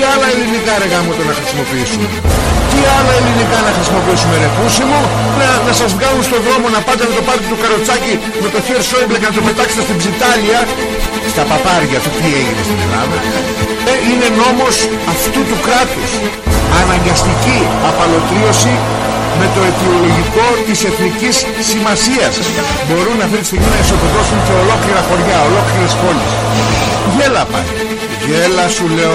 Τι άλλα ελληνικά ρε γάμο το να χρησιμοποιήσουμε; Τι άλλα ελληνικά να χρησιμοποιήσουμε ρε πούσι μου; Να, να σας βγάλουν στον δρόμο να πάτε να το πάρετε το καροτσάκι με το χέρι Σόιμπλε και να το πετάξετε στην ψιτάλια. Στα παπάρια του τι έγινε στην Ελλάδα; Ε, είναι νόμος αυτού του κράτους. Αναγκαστική απαλωτρίωση με το αιτιολογικό της εθνικής σημασίας. Μπορούν αυτή τη στιγμή να ισοπεδώσουν και ολόκληρα χωριά, ολόκληρες πόλεις. Γέλα πάλι. Γέλα σου λέω.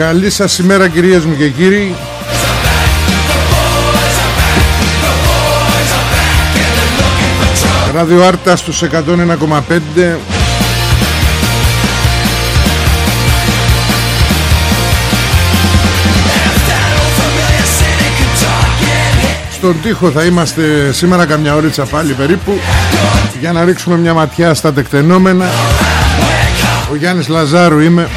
Καλή σας ημέρα κυρίες μου και κύριοι. Ράδιο Άρτα στους 101,5 Στον τοίχο θα είμαστε σήμερα καμιά ώριτσα πάλι περίπου Για να ρίξουμε μια ματιά στα τεκτενόμενα. Ο Γιάννης Λαζάρου είμαι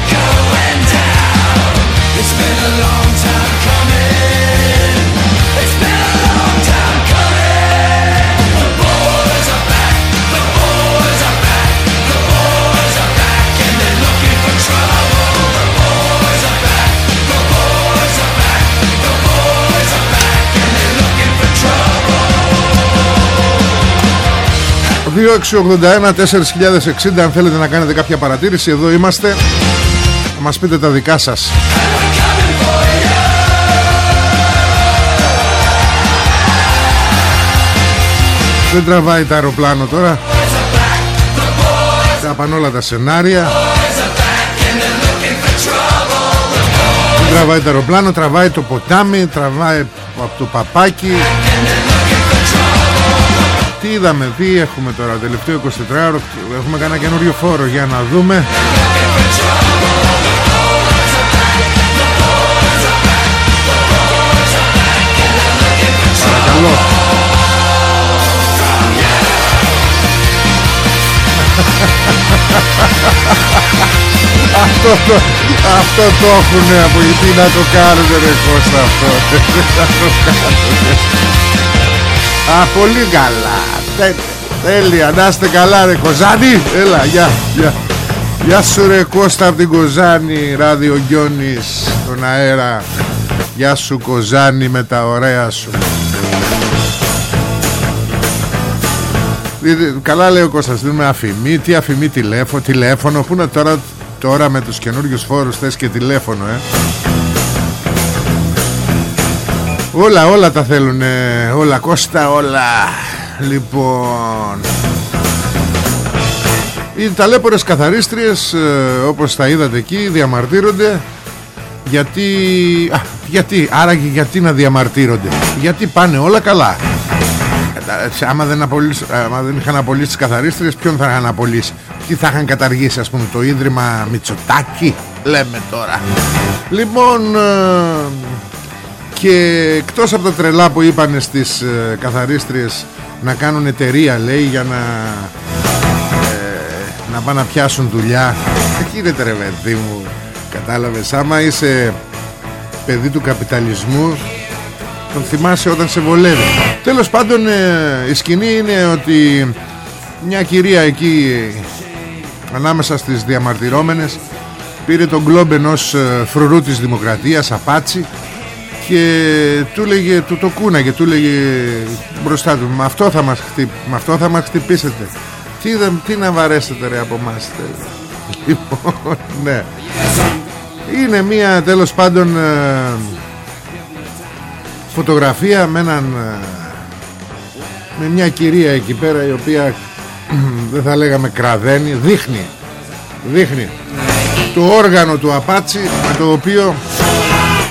αν θέλετε να κάνετε κάποια παρατήρηση Εδώ είμαστε. Να μας πείτε τα δικά σας. Δεν τραβάει τα αεροπλάνο τώρα. Τα πάνε όλα τα σενάρια. Δεν τραβάει το αεροπλάνο Τραβάει το ποτάμι Τραβάει από το παπάκι τι είδαμε, τι έχουμε τώρα Τελευταίο 24ωρο Έχουμε κανένα καινούριο φόρο για να δούμε. Παρακαλώ. Αυτό, το, αυτό το έχουνε από γιατί να το κάνετε ρε Κώστα αυτό. Να το κάνετε Α, πολύ καλά. Τέλεια, να είστε καλά ρε Κοζάνη. Έλα, γεια, γεια. Γεια σου ρε Κώστα από την Κοζάνη Ράδιο Γκιόνης Στον αέρα. Γεια σου Κοζάνη με τα ωραία σου. Καλά λέει ο Κώστας Δίνουμε αφημί, τι αφημί τηλέφωνο Τηλέφωνο, πού είναι τώρα Τώρα με τους καινούριους φόρους θες και τηλέφωνο ε; Όλα όλα τα θέλουν Όλα Κώστα όλα. Λοιπόν. Οι ταλέπορες καθαρίστριες ε, Όπως τα είδατε εκεί Διαμαρτύρονται. Γιατί Α, γιατί Άραγε γιατί να διαμαρτύρονται; Γιατί πάνε όλα καλά; Άμα δεν, άμα δεν είχαν απολύσει τις καθαρίστριες ποιον θα είχαν απολύσει; Τι θα είχαν καταργήσει ας πούμε το Ίδρυμα Μητσοτάκη λέμε τώρα. Λοιπόν ε, και εκτός από τα τρελά που είπαν στις ε, καθαρίστριες να κάνουν εταιρεία λέει για να ε, να πάνε να πιάσουν δουλειά. Γίνεται ρε παιδί μου κατάλαβες. Άμα είσαι παιδί του καπιταλισμού τον θυμάσαι όταν σε βολεύει. Τέλος πάντων ε, η σκηνή είναι ότι μια κυρία εκεί ανάμεσα στις διαμαρτυρόμενες πήρε τον γκλόμπ ενός ε, φρουρού της δημοκρατίας απάτσι και του λέγε, του το κούναγε, του λέγε μπροστά του με αυτό θα μας, χτυπ, με αυτό θα μας χτυπήσετε. Τι, τι να βαρέσετε ρε από εμάς λοιπόν ναι. Είναι μια τέλος πάντων ε, φωτογραφία με έναν ε, με μια κυρία εκεί πέρα η οποία δεν θα λέγαμε κραδένει δείχνει δείχνει το όργανο του Απάτσι με το οποίο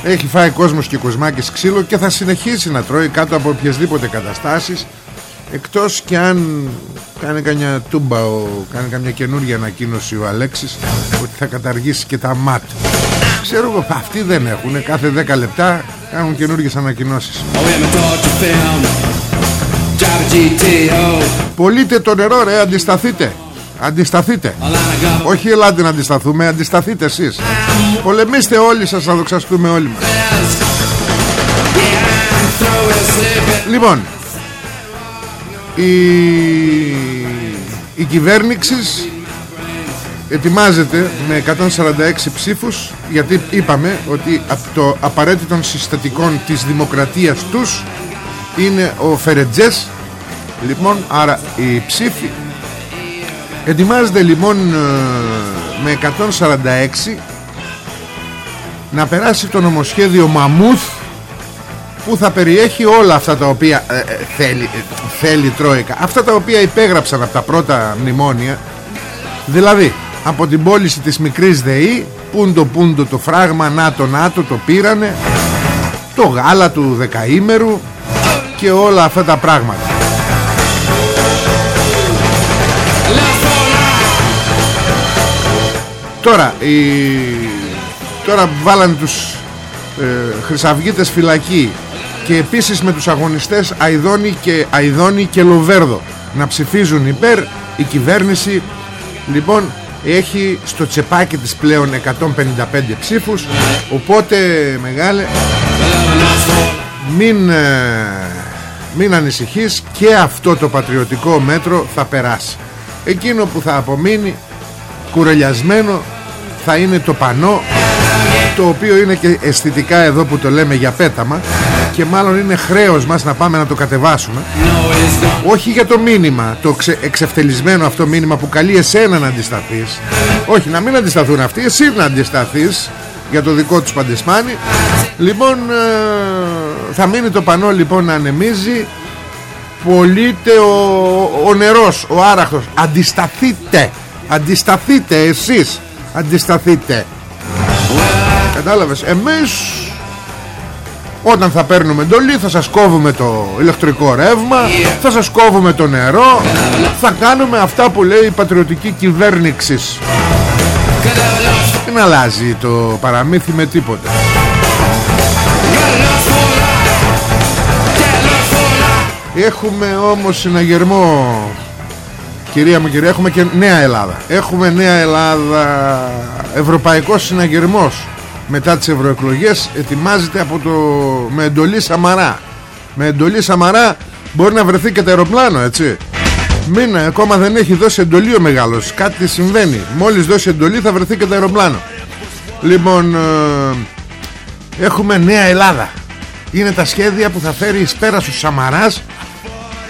έχει φάει κόσμος και κοσμάκες ξύλο και θα συνεχίσει να τρώει κάτω από οποιασδήποτε καταστάσεις εκτός και αν κάνει καμιά τούμπα ο, κάνει καμιά καινούργια ανακοίνωση ο Αλέξης ότι θα καταργήσει και τα ΜΑΤ. Ξέρω εγώ αυτοί δεν έχουν κάθε 10 λεπτά κάνουν καινούργιες ανακοινώσεις. Πολύτε το νερό ρε αντισταθείτε Αντισταθείτε. Όχι ελάτε να αντισταθούμε Αντισταθείτε εσείς. Πολεμήστε όλοι σας να δοξαστούμε όλοι μας. Λοιπόν Η, η κυβέρνηση ετοιμάζεται με 146 ψήφους γιατί είπαμε ότι το απαραίτητο συστατικών της δημοκρατίας τους είναι ο Φερετζές. Λοιπόν άρα η ψήφοι ετοιμάζεται λοιπόν ε, με 146 να περάσει το νομοσχέδιο Μαμούθ που θα περιέχει όλα αυτά τα οποία ε, ε, θέλει, θέλει Τρόικα. Αυτά τα οποία υπέγραψαν από τα πρώτα μνημόνια. Δηλαδή από την πώληση της μικρής ΔΕΗ πούντο πούντο το φράγμα νάτο νάτο το πήρανε το γάλα του δεκαήμερου και όλα αυτά τα πράγματα Τώρα η... Τώρα βάλαν τους ε, Χρυσαυγίτες φυλακή Και επίσης με τους αγωνιστές Αιδόνη και, Αιδόνη και Λοβέρδο Να ψηφίζουν υπέρ Η κυβέρνηση Λοιπόν έχει στο τσεπάκι της πλέον 155 ψήφους Οπότε μεγάλε Μην ε, μην ανησυχείς και αυτό το πατριωτικό μέτρο θα περάσει. Εκείνο που θα απομείνει κουρελιασμένο θα είναι το πανό το οποίο είναι και αισθητικά εδώ που το λέμε για πέταμα και μάλλον είναι χρέος μας να πάμε να το κατεβάσουμε. Όχι για το μήνυμα το εξευτελισμένο αυτό μήνυμα που καλεί εσένα να αντισταθείς. Όχι να μην αντισταθούν αυτοί εσύ να αντισταθείς για το δικό τους παντεσμάνι. Λοιπόν ε, θα μείνει το πανό λοιπόν να ανεμίζει. Πολύτε ο, ο νερός Ο άραχτος. Αντισταθείτε Αντισταθείτε εσείς. Αντισταθείτε. Κατάλαβες. Εμείς όταν θα παίρνουμε εντολή θα σας κόβουμε το ηλεκτρικό ρεύμα Θα σας κόβουμε το νερό Θα κάνουμε αυτά που λέει η πατριωτική κυβέρνηση Δεν αλλάζει το παραμύθι με τίποτα. Έχουμε όμως συναγερμό Κυρία μου κυρία Έχουμε και Νέα Ελλάδα. Έχουμε Νέα Ελλάδα. Ευρωπαϊκός συναγερμός Μετά τις ευρωεκλογές Ετοιμάζεται από το... με εντολή Σαμαρά. Με εντολή Σαμαρά Μπορεί να βρεθεί και το αεροπλάνο έτσι. Μην ακόμα δεν έχει δώσει εντολή ο μεγάλος. Κάτι συμβαίνει. Μόλις δώσει εντολή θα βρεθεί και το αεροπλάνο. Λοιπόν ε, Έχουμε Νέα Ελλάδα. Είναι τα σχέδια που θα φέρει εις πέρας στους Σαμαράς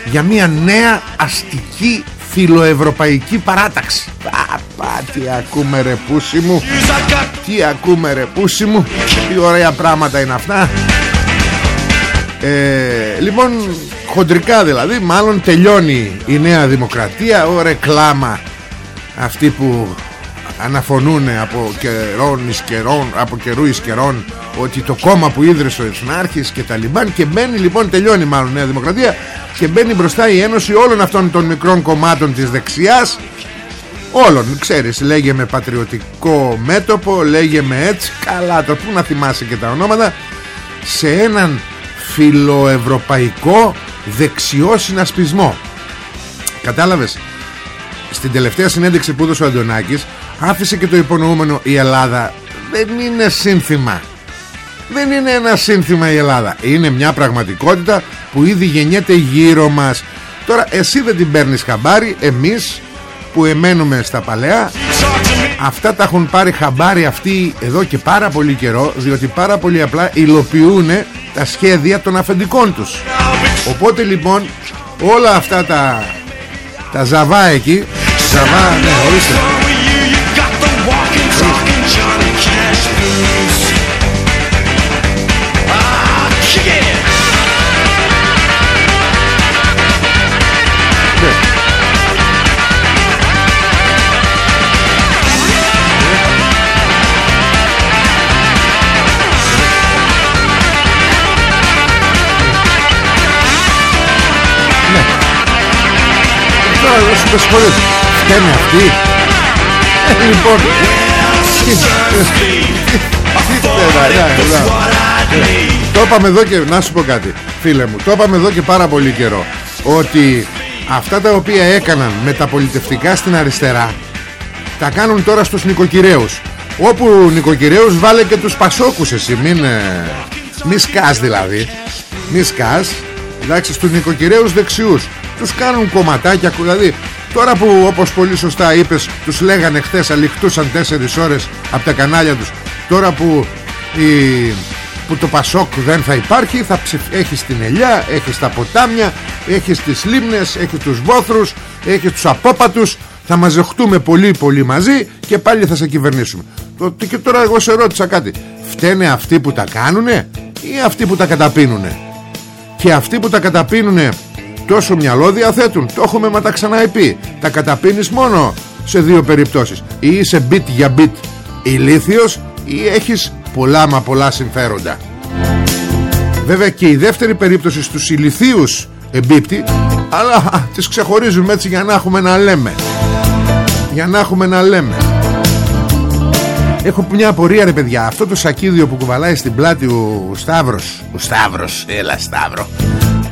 για μια νέα αστική φιλοευρωπαϊκή παράταξη. Παπα, τι ακούμε ρε πούσι μου. Τι ακούμε ρε πούσι μου. Τι ωραία πράγματα είναι αυτά. Ε, Λοιπόν χοντρικά δηλαδή Μάλλον τελειώνει η νέα δημοκρατία. Ο ρεκλάμα Αυτή που αναφωνούν από καιρών εις καιρών, από καιρού εις καιρών ότι το κόμμα που ίδρυσε ο Εθνάρχης και τα Λιμπάν και μπαίνει λοιπόν τελειώνει μάλλον Νέα Δημοκρατία και μπαίνει μπροστά η ένωση όλων αυτών των μικρών κομμάτων της δεξιάς. Όλων ξέρεις λέγε με πατριωτικό μέτωπο λέγε με έτσι καλά το που να θυμάσαι και τα ονόματα σε έναν φιλοευρωπαϊκό δεξιό συνασπισμό. Κατάλαβες; Στην τελευταία συνέντευξη που έδωσε ο Αντωνάκης άφησε και το υπονοούμενο η Ελλάδα. Δεν είναι σύνθημα. Δεν είναι ένα σύνθημα η Ελλάδα. Είναι μια πραγματικότητα που ήδη γεννιέται γύρω μας. Τώρα εσύ δεν την παίρνεις χαμπάρι εμείς που εμένουμε στα παλαιά. Αυτά τα έχουν πάρει χαμπάρι αυτοί εδώ και πάρα πολύ καιρό διότι πάρα πολύ απλά υλοποιούν τα σχέδια των αφεντικών τους. Οπότε λοιπόν όλα αυτά τα τα ζαβά εκεί ζαβά ναι ορίστε τώρα σου το συγχωρείς Φταίνε αυτοί. Ε, Λοιπόν Το είπαμε εδώ και Να σου πω κάτι φίλε μου Το είπαμε εδώ και πάρα πολύ καιρό Ότι αυτά τα οποία έκαναν Με τα πολιτευτικά στην αριστερά Τα κάνουν τώρα στους νοικοκυρέους. Όπου νοικοκυρέους βάλε και τους πασόκους εσύ Μην, ε, μη σκάς δηλαδή Μη σκάς. Εντάξει στους νοικοκυρέους δεξιούς τους κάνουν κομματάκια δηλαδή τώρα που όπως πολύ σωστά είπες τους λέγανε χθες αληχτούσαν 4 ώρες από τα κανάλια τους τώρα που, η, που το Πασόκ δεν θα υπάρχει θα ψηφ... έχεις την ελιά έχεις τα ποτάμια έχεις τις λίμνες έχεις τους βόθρους έχεις τους απόπατους. Θα μαζεχτούμε πολύ πολύ μαζί και πάλι θα σε κυβερνήσουμε. Το, και τώρα εγώ σε ρώτησα κάτι. Φταίνε αυτοί που τα κάνουνε ή αυτοί που τα καταπίνουνε; Και αυτοί που τα καταπίνουνε τόσο μυαλό διαθέτουν το έχουμε μα τα ξαναεπεί τα καταπίνεις μόνο σε δύο περιπτώσεις. Ή είσαι bit για bit ηλίθιος ή έχεις πολλά μα πολλά συμφέροντα. Βέβαια και η δεύτερη περίπτωση στους ηλιθίους εμπίπτει αλλά τις ξεχωρίζουμε έτσι για να έχουμε να λέμε. Για να έχουμε να λέμε. Έχω μια απορία ρε παιδιά. Αυτό το σακίδιο που κουβαλάει στην πλάτη ο Σταύρος. Ο Σταύρος, έλα Σταύρο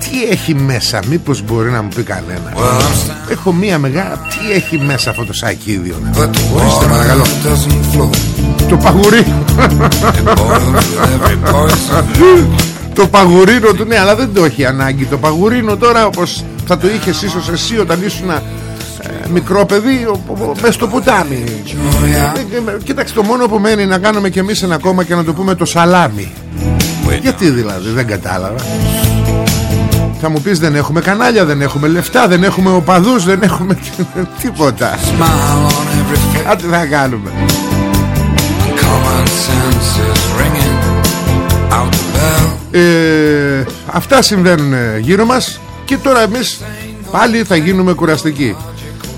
τι έχει μέσα Μήπως μπορεί να μου πει κανένας; Έχω μία μεγάλη Τι έχει μέσα αυτό το σακίδιο Ορίστε παρακαλώ. Το παγουρί. Το παγουρίνο του Ναι αλλά δεν το έχει ανάγκη. Το παγουρίνο τώρα όπως θα το είχες ίσως εσύ Όταν ήσουν ε, μικρό παιδί Μες στο ποτάμι ε, Κοίταξε το μόνο που μένει να κάνουμε κι εμείς ένα κόμμα Και να το πούμε το σαλάμι. Γιατί δηλαδή δεν κατάλαβα θα μου πεις δεν έχουμε κανάλια, δεν έχουμε λεφτά, δεν έχουμε οπαδούς, δεν έχουμε τίποτα. Κάτι θα κάνουμε. Ε, αυτά συμβαίνουν γύρω μας και τώρα εμείς πάλι θα γίνουμε κουραστικοί.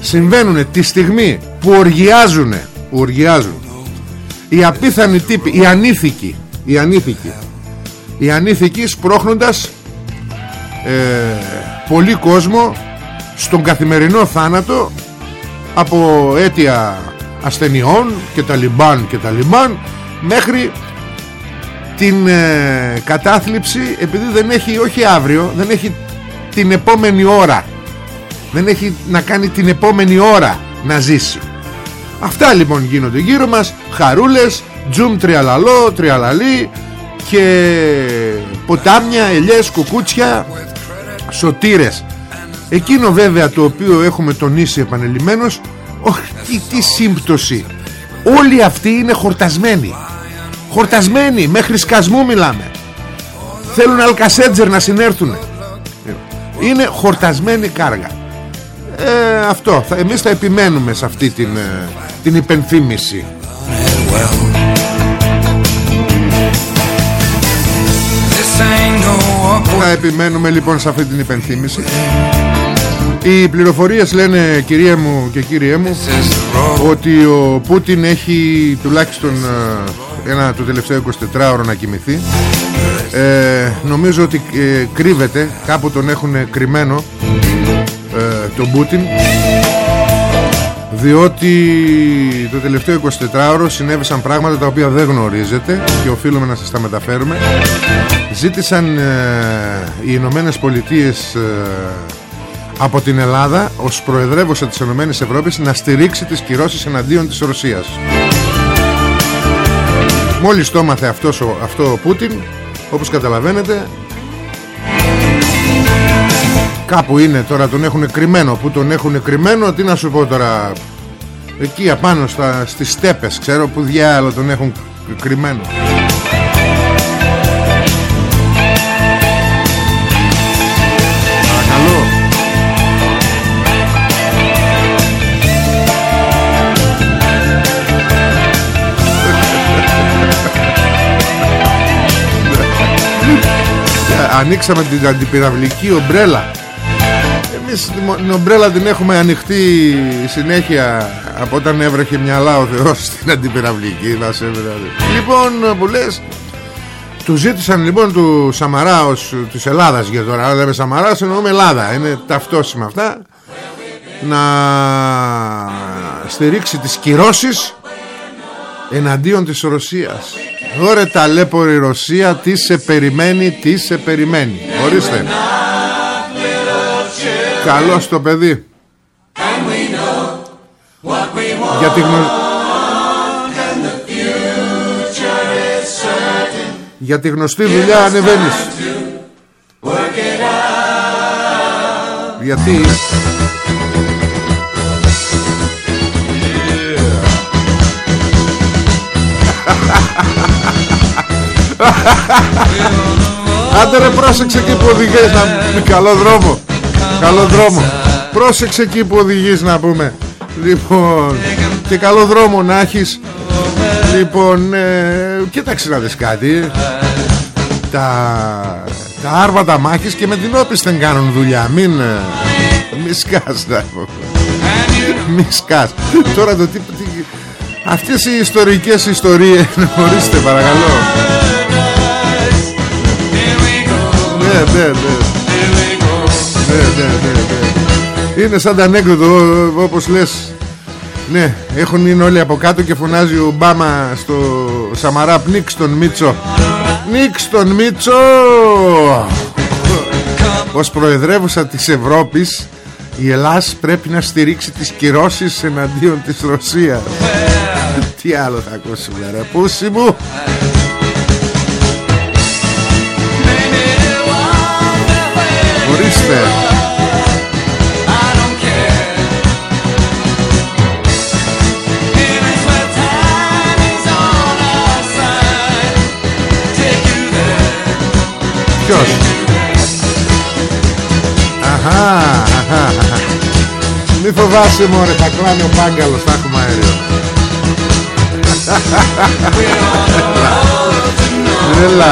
Συμβαίνουν τη στιγμή που οργιάζουν, οργιάζουν οι απίθανοι τύποι, οι ανήθικοι, οι ανήθικοι, οι ανήθικοι σπρώχνοντας ε, πολύ κόσμο στον καθημερινό θάνατο από αίτια ασθενειών και τα λιμπάν και τα λιμπάν μέχρι την ε, κατάθλιψη επειδή δεν έχει όχι αύριο δεν έχει την επόμενη ώρα. Δεν έχει να κάνει την επόμενη ώρα να ζήσει. Αυτά λοιπόν γίνονται γύρω μας χαρούλες τζουμ τριαλαλό τριαλαλή και ποτάμια, ελιές, κουκούτσια σωτήρες. Εκείνο βέβαια το οποίο έχουμε τονίσει επανελειμμένος όχι τι, τι σύμπτωση. Όλοι αυτοί είναι χορτασμένοι. Χορτασμένοι μέχρι σκασμού μιλάμε. Θέλουν αλκασέτζερ να συνέρθουν είναι χορτασμένη κάργα. Ε, αυτό θα, εμείς θα επιμένουμε σε αυτή την, ε, την υπενθύμηση Θα επιμένουμε λοιπόν σε αυτή την υπενθύμηση. Οι πληροφορίες λένε κυρία μου και κύριέ μου ότι ο Πούτιν έχει τουλάχιστον ε, ένα το τελευταίο 24ωρο να κοιμηθεί. Ε, νομίζω ότι ε, κρύβεται κάπου τον έχουν κρυμμένο ε, τον Πούτιν διότι το τελευταίο 24ωρο συνέβησαν πράγματα τα οποία δεν γνωρίζετε και οφείλουμε να σας τα μεταφέρουμε. Ζήτησαν ε, οι Ηνωμένες Πολιτείες ε, από την Ελλάδα ως προεδρεύουσα της Ηνωμένης Ευρώπης να στηρίξει τις κυρώσεις εναντίον της Ρωσίας. Μόλις το έμαθε αυτός, αυτό ο Πούτιν όπως καταλαβαίνετε κάπου είναι τώρα τον έχουν κρυμμένο. Που τον έχουν κρυμμένο τι να σου πω τώρα. Εκεί απάνω στα, στις στέπες ξέρω που διάλο τον έχουν κρυμμένο. Παρακαλώ. Ανοίξαμε την αντιπυραυλική ομπρέλα Εμείς την ομπρέλα την έχουμε ανοιχτή συνέχεια Από όταν έβρεχε μυαλά ο Θεός Στην αντιπυραυλική Λοιπόν που λες του ζήτησαν λοιπόν του Σαμαρά ως της Ελλάδας για τώρα. Αλλά λέμε Σαμαράς εννοούμε Ελλάδα. Είναι ταυτόσιμα αυτά. Να στηρίξει τις κυρώσεις Εναντίον της Ρωσίας. Ωραία ταλέπορη Ρωσία Τι σε περιμένει Τι σε περιμένει. Ορίστε Καλώς το παιδί. Για τη γνω... Για τη γνωστή δουλειά ανεβαίνεις. Γιατί; Άντε ρε πρόσεξε εκεί που οδηγείς να... Καλό δρόμο Καλό δρόμο. Πρόσεξε εκεί που οδηγείς να πούμε. Λοιπόν Και καλό δρόμο να έχεις. Λοιπόν ε, Κοίταξε να δεις κάτι. Τα Τα άρβατα μάχης και με την όπισθεν κάνουν δουλειά. Μην ε, Μη σκάς Μη σκάς. Τώρα το τι, τι Αυτές οι ιστορικές ιστορίες Ορίστε παρακαλώ. Ναι ναι ναι ναι, ναι, ναι, ναι. Είναι σαν τα ανέκδοτο όπως λες. Ναι έχουν είναι όλοι από κάτω και φωνάζει ο Ομπάμα στο Σαμαρά. Πνίξ τον Μίτσο. Νίξ τον Μίτσο! Ως προεδρεύουσα της Ευρώπης η Ελλάς πρέπει να στηρίξει τις κυρώσεις εναντίον της Ρωσίας. Τι άλλο θα ακούσουμε ρε πούσι μου Ορίστε Ποιος; Αχα, αχα, αχα. Μη φοβάσαι μωρέ θα κλάνει ο μπάγκαλος Θα έχουμε αέριο. Έλα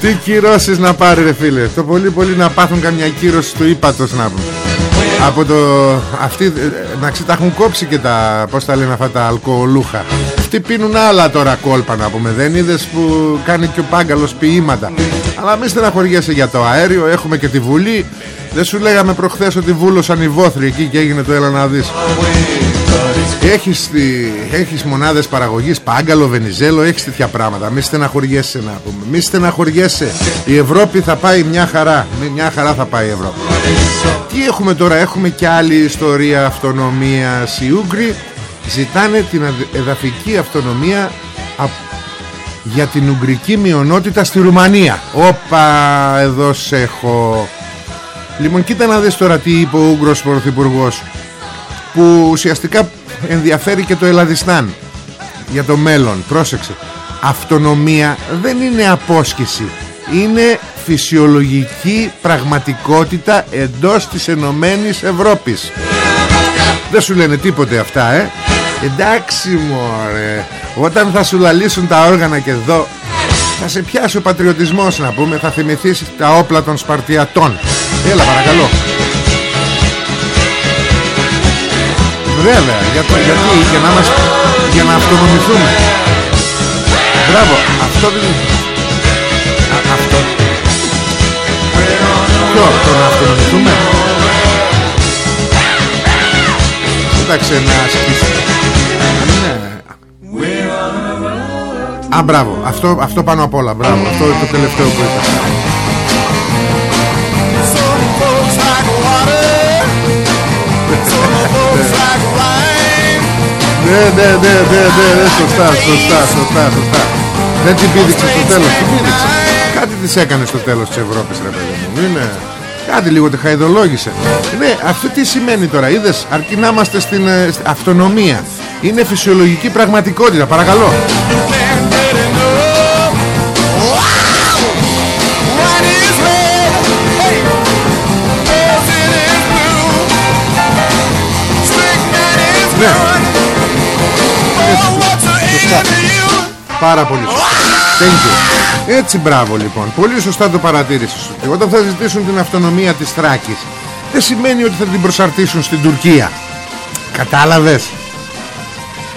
Τι κυρώσεις να πάρει ρε φίλε. Το πολύ πολύ να πάθουν καμιά κύρωση του ύπατος να πούμε από το αυτοί ε, να τα έχουν κόψει και τα πως τα λένε αυτά τα αλκοολούχα. Αυτοί πίνουν άλλα τώρα κόλπα να πούμε. Δεν είδες που κάνει και ο Πάγκαλος ποίηματα. Αλλά μην στεναχωριέσαι για το αέριο. Έχουμε και τη Βουλή. Δεν σου λέγαμε προχθές ότι βούλωσαν οι βόθροι εκεί και έγινε το έλα να δεις Έχεις, έχεις μονάδες παραγωγής Πάγκαλο, Βενιζέλο Έχεις τέτοια πράγματα. Μη στεναχωριέσαι να πούμε. Μη στεναχωριέσαι. Η Ευρώπη θα πάει μια χαρά. Μια χαρά θα πάει η Ευρώπη. Τι έχουμε τώρα; Έχουμε και άλλη ιστορία αυτονομίας. Οι Ούγγροι ζητάνε την εδαφική αυτονομία για την Ουγγρική μειονότητα στη Ρουμανία. Όπα εδώ σε έχω. Λοιπόν κοίτα να δεις τώρα τι είπε ο Ούγγρος Πρωθυπουργός Που ουσιαστικά ενδιαφέρει και το Ελλαδιστάν Για το μέλλον. Πρόσεξε. Αυτονομία δεν είναι απόσκηση Είναι φυσιολογική πραγματικότητα εντός της Ενωμένης Ευρώπης. Δεν σου λένε τίποτε αυτά ε. Εντάξει μωρέ. Όταν θα σου λαλήσουν τα όργανα και εδώ Θα σε πιάσει ο πατριωτισμός να πούμε. Θα θυμηθείς τα όπλα των Σπαρτιατών. Έλα παρακαλώ Βέβαια, για το, γιατί, για να, μας, για να αυτονομηθούμε. Μπράβο, αυτό δεν είναι. Α, αυτό. Ποιο, το να αυτονομηθούμε; Κοίταξε να ασκήσει. Ναι. Α, μπράβο, αυτό, αυτό πάνω απ' όλα, μπράβο, αυτό είναι το τελευταίο που είπα. Ναι, ναι, ναι, ναι, ναι, ναι, σωστά, σωστά, σωστά, σωστά. Δεν την πήδηξε στο τέλος, την πήδηξε. Κάτι της έκανε στο τέλος της Ευρώπης, ρε παιδί μου. Είναι... Κάτι λίγο τη χαϊδολόγησε. Ναι, αυτό τι σημαίνει τώρα, είδες, αρκεί να είμαστε στην ε, αυτονομία. Είναι φυσιολογική πραγματικότητα, παρακαλώ. Ναι. Πάρα πολύ σωστά. Thank you. Έτσι μπράβο λοιπόν. Πολύ σωστά το παρατήρησες. Όταν θα ζητήσουν την αυτονομία της Θράκης δεν σημαίνει ότι θα την προσαρτήσουν στην Τουρκία. Κατάλαβες;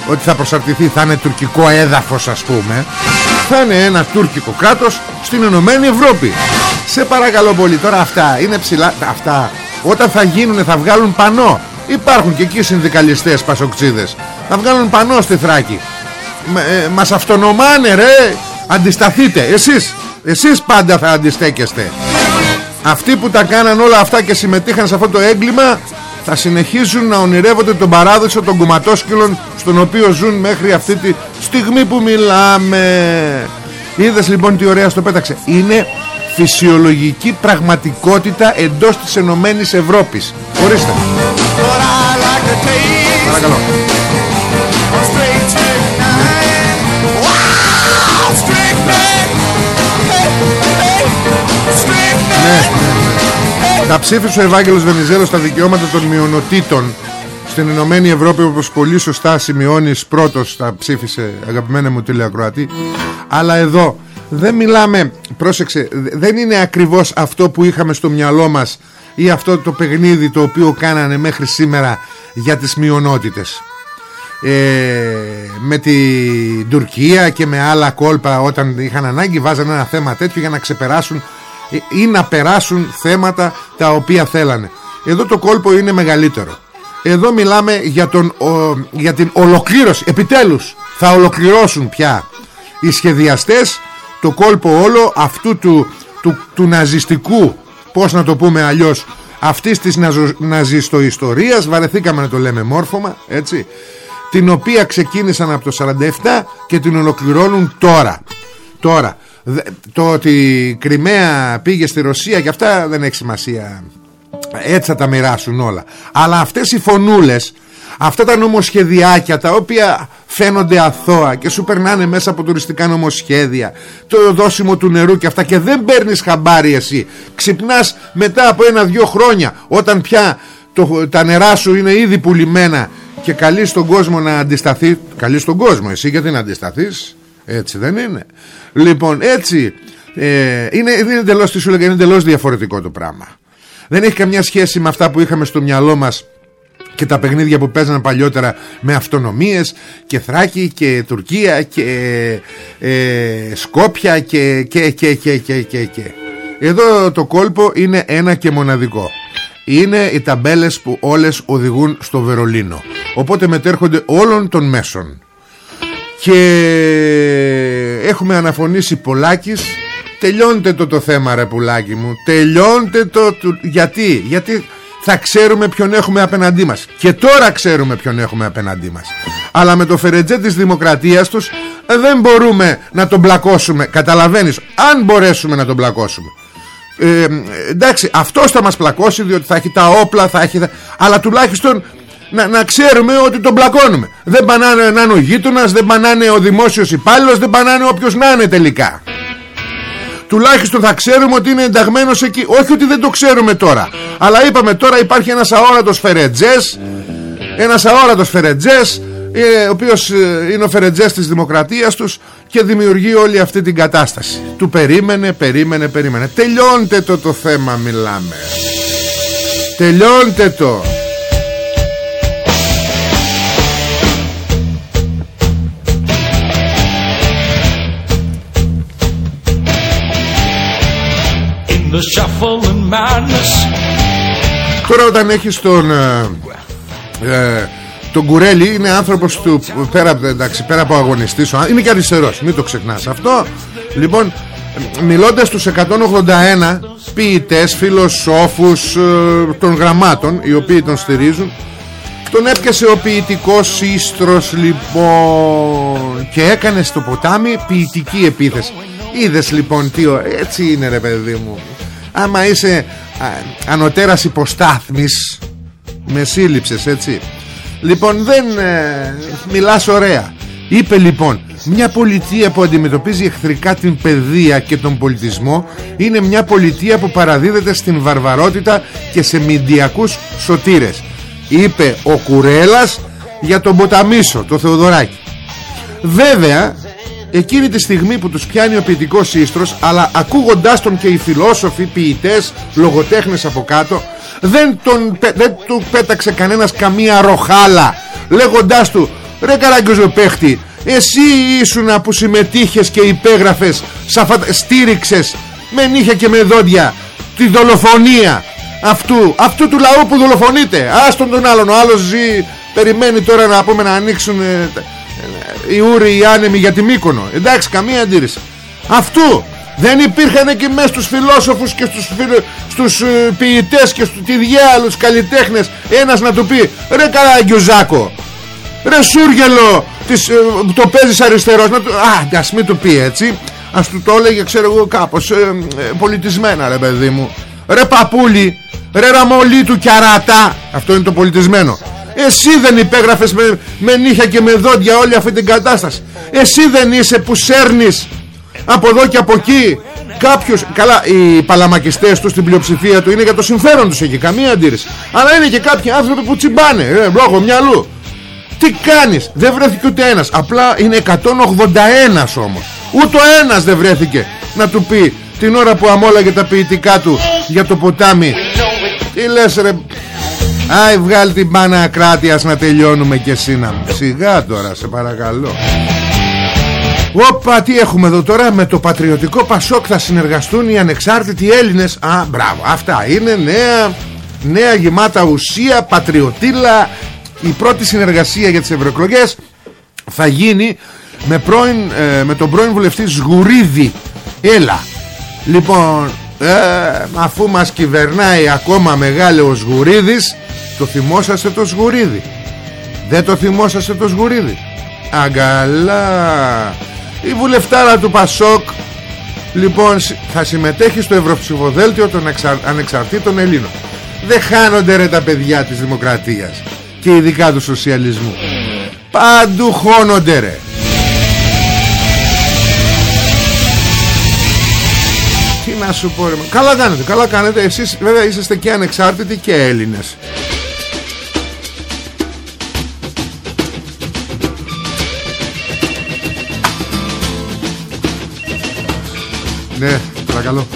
Ότι θα προσαρτηθεί θα είναι τουρκικό έδαφος ας πούμε. Θα είναι ένα τουρκικό κράτος στην Ενωμένη Ευρώπη. Σε παρακαλώ πολύ τώρα αυτά είναι ψηλά. Αυτά όταν θα γίνουν θα βγάλουν πανό. Υπάρχουν και εκεί συνδικαλιστές πασοξίδες Θα βγάλουν πανό στη Θράκη ε, Μας αυτονομάνε ρε Αντισταθείτε Εσείς Εσείς πάντα θα αντιστέκεστε Αυτοί που τα κάναν όλα αυτά και συμμετείχαν σε αυτό το έγκλημα θα συνεχίζουν να ονειρεύονται τον παράδοσο των κομματόσκυλων στον οποίο ζουν μέχρι αυτή τη στιγμή που μιλάμε. Είδες λοιπόν τι ωραία στο πέταξε. Είναι φυσιολογική πραγματικότητα εντός της Ενωμένης Ευρώπης. Ορίστε. Παρακαλώ. Ναι, ναι, ναι. Τα ψήφισε ο Ευάγγελος Βενιζέλος στα δικαιώματα των μειονοτήτων στην Ενωμένη Ευρώπη όπως πολύ σωστά σημειώνεις πρώτος τα ψήφισε αγαπημένα μου τηλεακροατή αλλά εδώ δεν μιλάμε πρόσεξε δεν είναι ακριβώς αυτό που είχαμε στο μυαλό μας ή αυτό το παιχνίδι το οποίο κάνανε μέχρι σήμερα για τις μειονότητες ε, με την Τουρκία και με άλλα κόλπα όταν είχαν ανάγκη βάζανε ένα θέμα τέτοιο για να ξεπεράσουν ή να περάσουν θέματα τα οποία θέλανε. Εδώ το κόλπο είναι μεγαλύτερο. Εδώ μιλάμε για, τον, για την ολοκλήρωση. Επιτέλους θα ολοκληρώσουν πια οι σχεδιαστές το κόλπο όλο αυτού του, του, του ναζιστικού πως να το πούμε αλλιώς αυτής της ναζο, ναζιστοϊστορίας βαρεθήκαμε να το λέμε μόρφωμα έτσι την οποία ξεκίνησαν από το 47 και την ολοκληρώνουν τώρα. Τώρα το ότι η Κρυμαία πήγε στη Ρωσία και αυτά δεν έχει σημασία. Έτσι θα τα μοιράσουν όλα. Αλλά αυτές οι φωνούλες αυτά τα νομοσχεδιάκια τα οποία φαίνονται αθώα και σου περνάνε μέσα από τουριστικά νομοσχέδια το δόσιμο του νερού και αυτά και δεν παίρνεις χαμπάρι εσύ. Ξυπνάς μετά από ένα-δυο χρόνια όταν πια το, τα νερά σου είναι ήδη πουλημένα και καλείς στον κόσμο να αντισταθεί καλείς στον κόσμο εσύ γιατί να αντισταθείς; Έτσι δεν είναι λοιπόν έτσι ε, είναι, είναι εντελώς, σου είναι εντελώς διαφορετικό το πράγμα. Δεν έχει καμιά σχέση με αυτά που είχαμε στο μυαλό μας και τα παιχνίδια που παίζανε παλιότερα με αυτονομίες και Θράκη και Τουρκία και ε, Σκόπια και και, και και και και και. Εδώ το κόλπο είναι ένα και μοναδικό. Είναι οι ταμπέλες που όλες οδηγούν στο Βερολίνο. Οπότε μετέρχονται όλων των μέσων και έχουμε αναφωνήσει πολλάκις τελειώντε το το θέμα ρε πουλάκι μου. Τελειώντε το γιατί γιατί θα ξέρουμε ποιον έχουμε απέναντί μας. Και τώρα ξέρουμε ποιον έχουμε απέναντί μας. Αλλά με το φερετζέ της δημοκρατίας τους ε, δεν μπορούμε να τον μπλακώσουμε. Καταλαβαίνεις αν μπορέσουμε να τον μπλακώσουμε. Ε, εντάξει αυτός θα μας πλακώσει διότι θα έχει τα όπλα θα έχει, αλλά τουλάχιστον να, να ξέρουμε ότι τον μπλακώνουμε. Δεν πανάνε να είναι ο γείτονας δεν πανάνε ο δημόσιος υπάλληλος δεν πανάνε όποιος να είναι τελικά. Τουλάχιστον θα ξέρουμε ότι είναι ενταγμένος εκεί. Όχι ότι δεν το ξέρουμε τώρα. Αλλά είπαμε τώρα υπάρχει ένας αόρατος Φερετζές. Ένας αόρατος Φερετζές ε, ο οποίος ε, είναι ο Φερετζές της δημοκρατίας τους και δημιουργεί όλη αυτή την κατάσταση. Του περίμενε, περίμενε, περίμενε. Τελειώντε το το θέμα μιλάμε. Τελειώντε το Τώρα όταν έχεις τον ε, ε, τον Κουρέλη είναι άνθρωπος του πέρα, εντάξει, πέρα από αγωνιστής είναι και αριστερός μην το ξεχνάς αυτό. Λοιπόν μιλώντας τους 181 ποιητές, φιλοσόφους ε, των γραμμάτων οι οποίοι τον στηρίζουν τον έπιασε ο ποιητικός ίστρος λοιπόν και έκανε στο ποτάμι ποιητική επίθεση. Είδες λοιπόν τι έτσι είναι ρε παιδί μου άμα είσαι α, ανωτέρας υποστάθμης με σύλληψες έτσι. Λοιπόν δεν ε, μιλάς ωραία. Είπε λοιπόν μια πολιτεία που αντιμετωπίζει εχθρικά την παιδεία και τον πολιτισμό είναι μια πολιτεία που παραδίδεται στην βαρβαρότητα και σε μηντιακούς σωτήρες. Είπε ο Κουρέλας για τον Ποταμίσο, το Θεοδωράκι βέβαια εκείνη τη στιγμή που τους πιάνει ο ποιητικός ίστρος αλλά ακούγοντάς τον και οι φιλόσοφοι, ποιητές, λογοτέχνες από κάτω δεν, τον, δεν του πέταξε κανένας καμία ροχάλα λέγοντάς του ρε καράγκιοζο παίχτη εσύ ήσουν που συμμετείχες και υπέγραφες στήριξες με νύχια και με δόντια τη δολοφονία αυτού, αυτού του λαού που δολοφονείται. Άστον τον άλλον ο άλλος ζει περιμένει τώρα να πούμε να ανοίξουν ε, οι ούροι οι άνεμοι για τη Μύκονο. Εντάξει καμία αντίρρηση. Αυτού δεν υπήρχαν και μέσα στους φιλόσοφους και στους, φιλο... στους ε, ποιητές και στους διάλους καλλιτέχνες. Ένας να του πει ρε Καραγκιουζάκο ρε Σούργελο της, ε, το παίζεις αριστερός να του... α ας μην του πει έτσι. Ας του το έλεγε ξέρω εγώ κάπως ε, ε, πολιτισμένα ρε παιδί μου. Ρε παπούλι ρε ραμολί του κιαράτα αυτό είναι το πολιτισμένο εσύ δεν υπέγραφες με, με νύχια και με δόντια όλη αυτή την κατάσταση. Εσύ δεν είσαι που σέρνεις από εδώ και από εκεί κάποιους. Καλά οι παλαμακιστές τους στην πλειοψηφία του είναι για το συμφέρον τους εκεί καμία αντίρρηση. Αλλά είναι και κάποιοι άνθρωποι που τσιμπάνε ε, λόγω μυαλού. Τι κάνεις δεν βρέθηκε ούτε ένας. Απλά είναι 181 όμως. Ούτε ένας δεν βρέθηκε να του πει την ώρα που αμόλαγε τα ποιητικά του για το ποτάμι. Τι λες ρε Άι βγάλει την πάνα ακράτειας να τελειώνουμε και εσύ να Σιγά τώρα σε παρακαλώ. Όπα τι έχουμε εδώ τώρα; Με το πατριωτικό Πασόκ θα συνεργαστούν οι ανεξάρτητοι Έλληνες. Α μπράβο. Αυτά είναι νέα Νέα γεμάτα ουσία Πατριωτήλα. Η πρώτη συνεργασία για τις ευρωεκλογές Θα γίνει με, πρώην, ε, με τον πρώην βουλευτή Σγουρίδη. Έλα. Λοιπόν ε, αφού μας κυβερνάει ακόμα μεγάλο Σγουρίδης το θυμόσαστε το Σγουρίδη Δεν το θυμόσαστε το Σγουρίδη Αγκαλά. Η βουλευτάρα του Πασόκ. Λοιπόν θα συμμετέχει στο Ευρωψηφοδέλτιο των ανεξαρτήτων Ελλήνων. Δεν χάνονται ρε τα παιδιά της δημοκρατίας Και ειδικά του σοσιαλισμού. Παντού χώνονται ρε. Τι να σου πω ρε Καλά κάνετε, καλά κάνετε. Εσείς βέβαια είσαστε και ανεξάρτητοι και Έλληνες Ναι, παρακαλώ.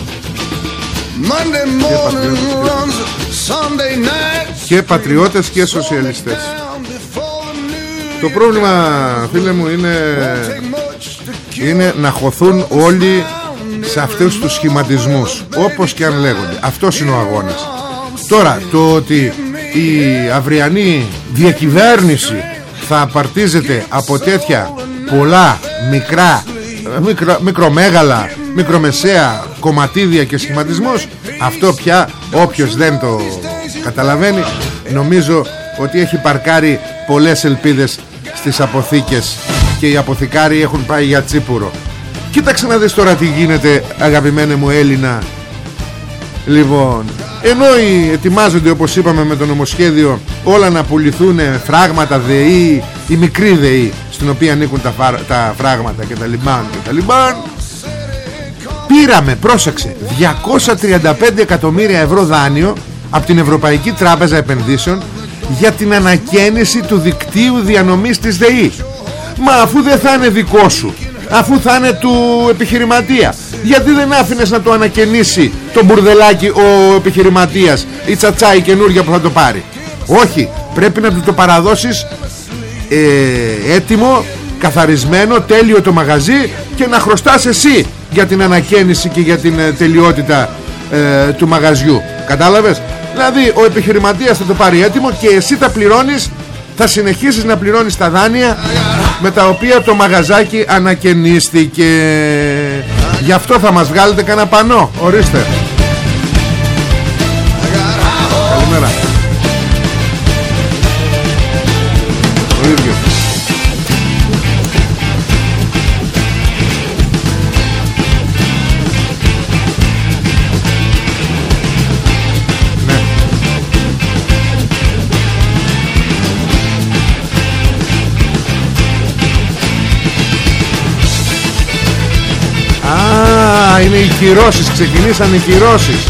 Και πατριώτες και σοσιαλιστές. Το πρόβλημα, φίλε μου, είναι, είναι να χωθούν όλοι σε αυτούς τους σχηματισμούς, όπως και αν λέγονται. Αυτός είναι ο αγώνας. Τώρα, το ότι η αυριανή διακυβέρνηση θα απαρτίζεται από τέτοια πολλά μικρά μικρο, μικρομέγαλα μικρομεσαία κομματίδια και σχηματισμός αυτό πια όποιος δεν το καταλαβαίνει νομίζω ότι έχει παρκάρει πολλές ελπίδες στις αποθήκες και οι αποθηκάροι έχουν πάει για τσίπουρο. Κοίταξε να δεις τώρα τι γίνεται αγαπημένε μου Έλληνα. Λοιπόν ενώ οι ετοιμάζονται όπως είπαμε με το νομοσχέδιο όλα να πουληθούν φράγματα ΔΕΗ η μικρή ΔΕΗ στην οποία ανήκουν τα, τα φράγματα και τα λιμπάν και τα λιμπάν πήραμε, πρόσεξε 235 εκατομμύρια ευρώ δάνειο από την Ευρωπαϊκή Τράπεζα Επενδύσεων για την ανακαίνιση του δικτύου διανομής της ΔΕΗ. Μα αφού δεν θα είναι δικό σου αφού θα είναι του επιχειρηματία γιατί δεν άφηνες να το ανακαινήσει το μπουρδελάκι ο επιχειρηματίας η τσατσά η καινούργια που θα το πάρει; Όχι πρέπει να του το παραδώσεις ε, έτοιμο καθαρισμένο τέλειο το μαγαζί και να χρωστάς εσύ για την ανακαίνιση και για την ε, τελειότητα ε, του μαγαζιού. Κατάλαβες; Δηλαδή ο επιχειρηματίας θα το πάρει έτοιμο και εσύ θα πληρώνεις θα συνεχίσεις να πληρώνεις τα δάνεια με τα οποία το μαγαζάκι ανακαινίστηκε. Γι' αυτό θα μας βγάλετε κανένα πανό. Ορίστε. Καλημέρα. Ο ίδιος Α, είναι οι κυρώσεις, ξεκινήσαν οι κυρώσεις.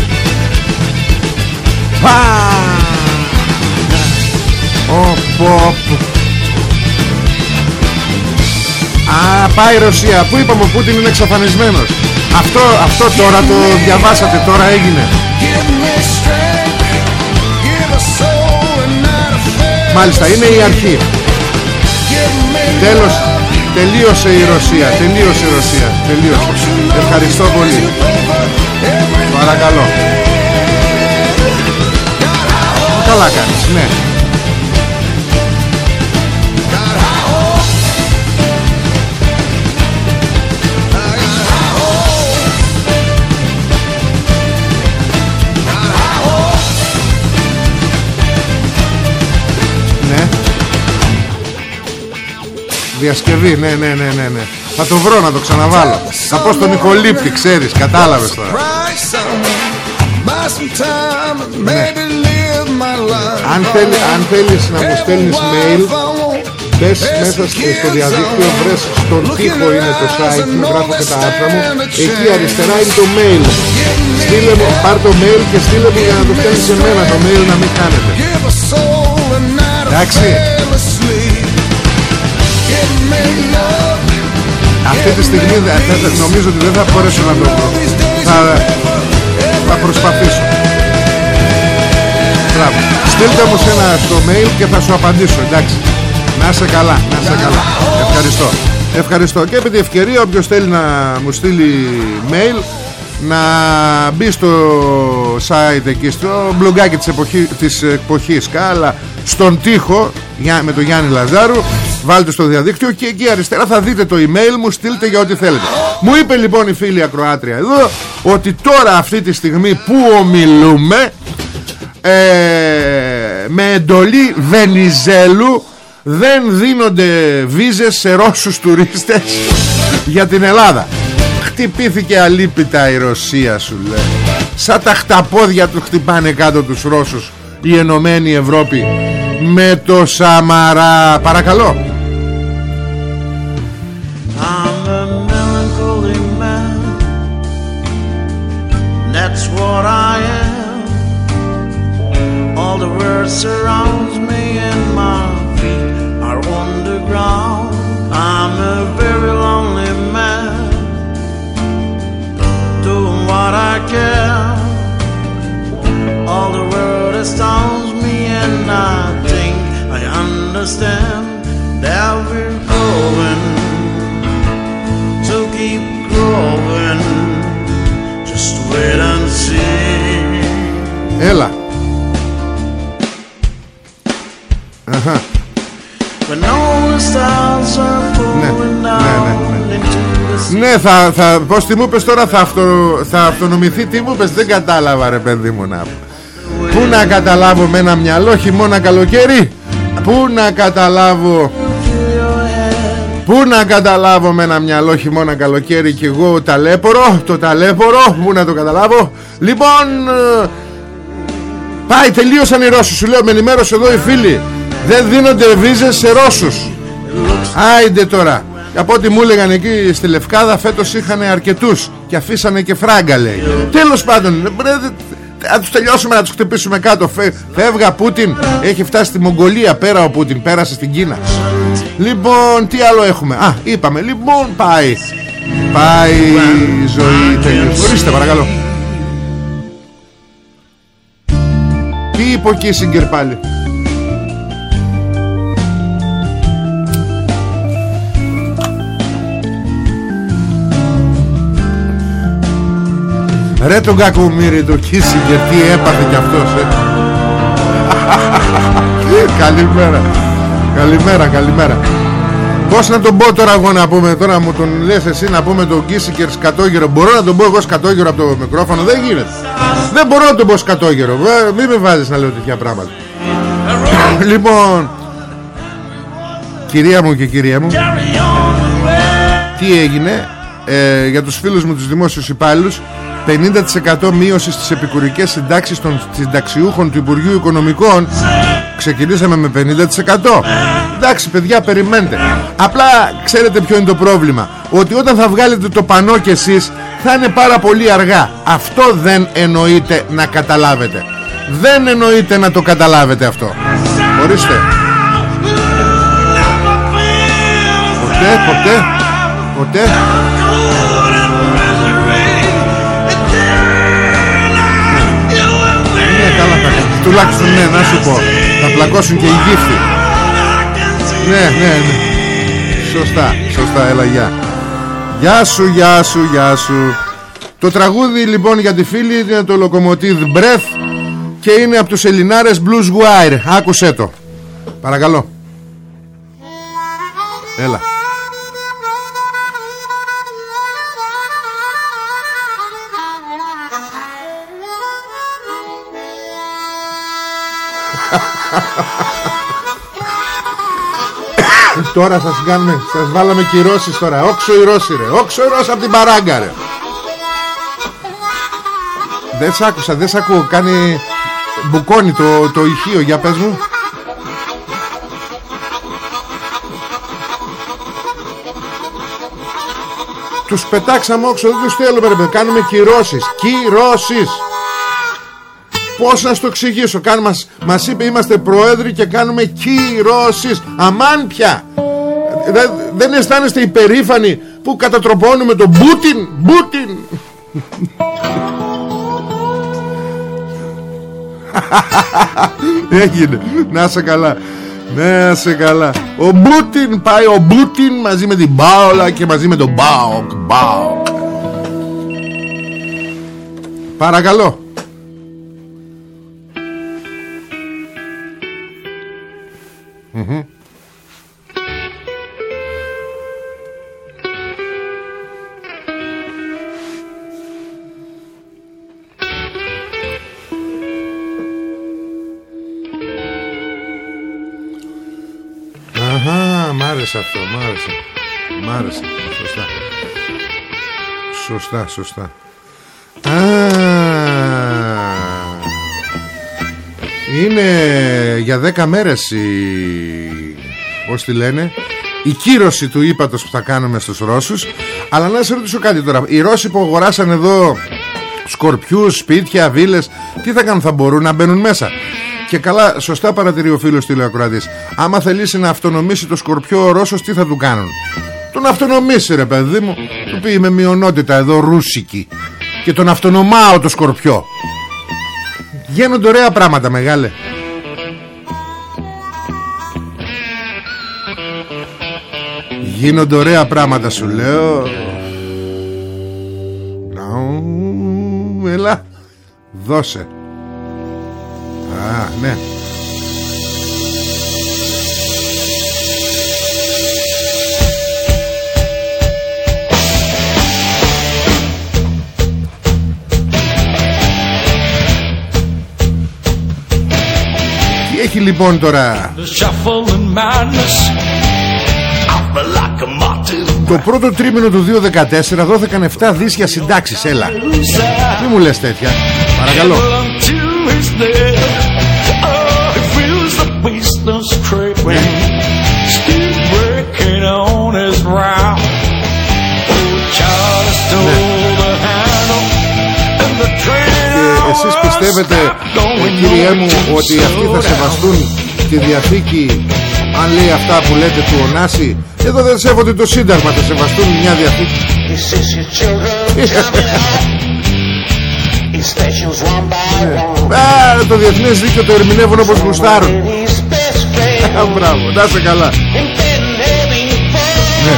Πα! Οπ, οπ. Α, πάει η Ρωσία. Πού είπαμε ο Πούτιν είναι εξαφανισμένος. Αυτό, αυτό τώρα το διαβάσατε, τώρα έγινε. Μάλιστα, είναι η αρχή. Τέλος, τελείωσε η Ρωσία, τελείωσε η Ρωσία, τελείωσε. Ευχαριστώ πολύ. Παρακαλώ. Καλά κάνεις, ναι. Ναι. Διασκευή, ναι, ναι, ναι, ναι, ναι. Θα το βρω να το ξαναβάλω. Θα πω στον Νικολίπτη, ξέρεις, κατάλαβες τώρα. Ναι. Αν, θέλει, αν θέλεις να μου στέλνεις mail Μπες μέσα στο, στο διαδίκτυο Βρες στον τοίχο είναι το site μου Γράφω και τα άρθρα μου Εκεί αριστερά είναι το mail Στείλε μου, πάρ το mail και στείλε μου για να το στέλνεις σε μένα Το mail να μην κάνετε Εντάξει Αυτή τη στιγμή δε- δε- δε- νομίζω ότι δεν θα μπορέσω να το βρω. Θα, θα προσπαθήσω. Μπράβο. Στείλτε μου σε ένα στο mail και θα σου απαντήσω εντάξει. Να είσαι καλά, να είσαι καλά. Ευχαριστώ. Ευχαριστώ. Και επί τη ευκαιρία όποιος θέλει να μου στείλει mail να μπει στο site εκεί στο μπλογκάκι της, εποχή, της εποχής Κάλα στον τοίχο για- με τον Γιάννη Λαζάρου βάλτε στο διαδίκτυο και εκεί αριστερά θα δείτε το email μου στείλτε για ό,τι θέλετε. Μου είπε λοιπόν η φίλη ακροάτρια εδώ ότι τώρα αυτή τη στιγμή που ομιλούμε ε, με εντολή Βενιζέλου δεν δίνονται βίζες σε Ρώσους τουρίστες για την Ελλάδα. Χτυπήθηκε αλίπητα η Ρωσία σου λέει σαν τα χταπόδια του χτυπάνε κάτω τους Ρώσους η Ενωμένη Ευρώπη με το Σαμαρά. Παρακαλώ That's what I am. All the world surrounds me and my feet are on the ground. I'm a very lonely man. Doing what I can. All the world astounds me and I think I understand that we're going to keep growing. Just wait. Έλα Αχα. When all the stars are falling ναι, down ναι, into the sea. Ναι θα, θα, πως τι μου είπες τώρα θα, αυτο, θα αυτονομηθεί Τι μου είπες δεν κατάλαβα ρε παιδί μου να Πού να καταλάβω με ένα μυαλό χειμώνα καλοκαίρι; Πού να καταλάβω; Πού να καταλάβω με ένα μυαλό χειμώνα καλοκαίρι και εγώ ταλέπορο Το ταλέπορο Πού να το καταλάβω; Λοιπόν ε, Πάει τελείωσαν οι Ρώσοι. Σου λέω με ενημέρωσε εδώ οι φίλοι. Δεν δίνονται βίζες σε Ρώσους. Άιντε τώρα. Από ό,τι μου έλεγαν εκεί στη Λευκάδα Φέτος είχαν αρκετούς Και αφήσανε και φράγκα λέει. Τέλος πάντων ρε, δε- Να τους τελειώσουμε να τους χτυπήσουμε κάτω. Φε, Φεύγα Πούτιν Έχει φτάσει στη Μογγολία πέρα ο Πούτιν Πέρασε στην Κίνα. Λοιπόν τι άλλο έχουμε; Α είπαμε. Λοιπόν πάει. Πάει η ζωή τελείως Ορίστε παρακαλώ Τι είπε ο Κίσιγκερ πάλι; Ρε τον κακομύρι το Κίσιγκερ Τι έπαθε κι αυτός ε. Καλημέρα. Καλημέρα καλημέρα. Πώς να τον πω τώρα εγώ να πούμε Τώρα μου τον λες εσύ να πούμε τον Κίσιγκερ σκατόγερο Μπορώ να τον πω εγώ σκατόγερο από το μικρόφωνο Δεν γίνεται Δεν μπορώ να τον πω σκατόγερο. Ε, Μην με βάζεις να λέω τέτοια πράγματα. Λοιπόν Κυρία μου και κυρία μου Τι έγινε ε, Για τους φίλους μου τους δημόσιους υπάλληλους 50% μείωσης στις επικουρικές συντάξεις των συνταξιούχων του Υπουργείου Οικονομικών Ξεκινήσαμε με 50% Εντάξει παιδιά περιμένετε. Απλά ξέρετε ποιο είναι το πρόβλημα; Ότι όταν θα βγάλετε το πανό κι εσείς Θα είναι πάρα πολύ αργά. Αυτό δεν εννοείται να καταλάβετε. Δεν εννοείται να το καταλάβετε αυτό. Ορίστε. Ποτέ, ποτέ Ποτέ. Ναι, καλά θα κάνεις. Τουλάχιστον ναι, να σου πω Θα πλακώσουν και οι γύφτοι. Ναι, ναι, ναι. Σωστά, σωστά, έλα γεια. Γεια σου, γεια σου, γεια σου. Το τραγούδι λοιπόν για τη φίλη είναι το Locomotive Breath Και είναι από τους Ελληνάρες Blues Wire. Άκουσέ το. Παρακαλώ. Έλα Τώρα σας κάνουμε Σας βάλαμε κυρώσεις τώρα. Όξο η Ρώση ρε. Όξο η Ρώση από την παράγκα ρε. Δεν σ' άκουσα Δεν σ' ακούω. Κάνει Μπουκώνει το, το ηχείο. Για πες μου. Τους πετάξαμε όξο Δεν τους θέλουμε ρε παιδί. Κάνουμε κυρώσεις. Κυρώσεις. Πώς να στο εξηγήσω. Κάνουμε, μας, μας είπε είμαστε πρόεδροι και κάνουμε κυρώσεις Αμάν πια. Δεν, δεν αισθάνεστε υπερήφανοι Που κατατροπώνουμε τον Μπούτιν Μπούτιν Έγινε. Να 'σαι καλά. Να 'σαι καλά. Ο Μπούτιν πάει ο Μπούτιν Μαζί με την Μπάολα Και μαζί με τον Μπάοκ Μπάοκ. Παρακαλώ Σωστά, σωστά. Α, είναι για 10 μέρες η... Πώς τη λένε Η κύρωση του ύπατος που θα κάνουμε στους Ρώσους. Αλλά να σε ρωτήσω κάτι τώρα. Οι Ρώσοι που αγοράσαν εδώ Σκορπιούς, σπίτια, βίλες Τι θα κάνουν θα μπορούν να μπαίνουν μέσα; Και καλά, σωστά παρατηρεί ο φίλος τηλεακροατής. Άμα θελήσει να αυτονομήσει το σκορπιό ο Ρώσος Τι θα του κάνουν; Τον αυτονομήσει ρε παιδί μου. Του πει είμαι μειονότητα εδώ ρούσικη Και τον αυτονομάω το σκορπιό. Γίνονται ωραία πράγματα μεγάλε. Γίνονται ωραία πράγματα σου λέω. Ναου, Έλα. Δώσε. Α, ναι Τι έχει λοιπόν τώρα. Το πρώτο τρίμηνο του 2014 δόθηκαν 7 δις για συντάξεις Έλα. Μη μου λες τέτοια. Παρακαλώ πιστεύετε Κύριέ μου Ότι αυτοί θα σεβαστούν Τη Διαθήκη Αν λέει αυτά που λέτε του Ωνάση; Εδώ δεν σέβονται το Σύνταγμα Θα σεβαστούν μια Διαθήκη. Α, το διεθνές δίκαιο το ερμηνεύουν όπως γουστάρουν. Μπράβο, να είστε καλά. Ναι.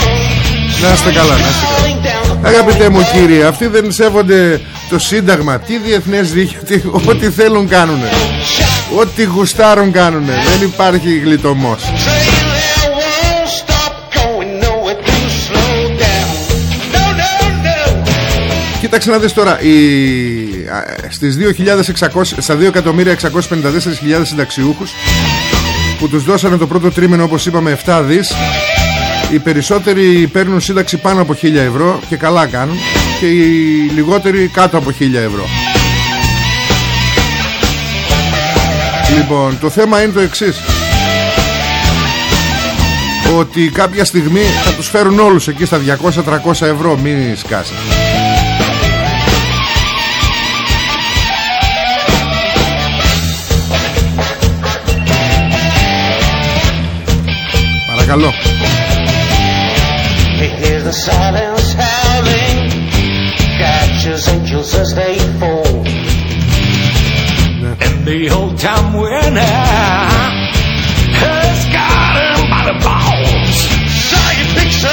Να είστε καλά, να είστε καλά. Αγαπητέ μου κύριε Αυτοί δεν σέβονται το σύνταγμα τι διεθνές δίκαιο τι, ό,τι θέλουν κάνουνε ό,τι γουστάρουν κάνουνε δεν υπάρχει γλιτωμός Train that won't stop going nowhere to slow down. No, no, no. Κοίταξε να δεις τώρα η, α, Στις 2.600, Στα 2.654.000 συνταξιούχους Που τους δώσανε το πρώτο τρίμηνο Όπως είπαμε 7 δις Οι περισσότεροι παίρνουν σύνταξη πάνω από 1.000 ευρώ Και καλά κάνουν Και οι λιγότεροι κάτω από 1.000 ευρώ. Λοιπόν το θέμα είναι το εξής. Ότι κάποια στιγμή θα τους φέρουν όλους εκεί στα 200-300 ευρώ. Μην σκάσει Παρακαλώ angels as they fall. And the old time winner has got him by the balls. So he picks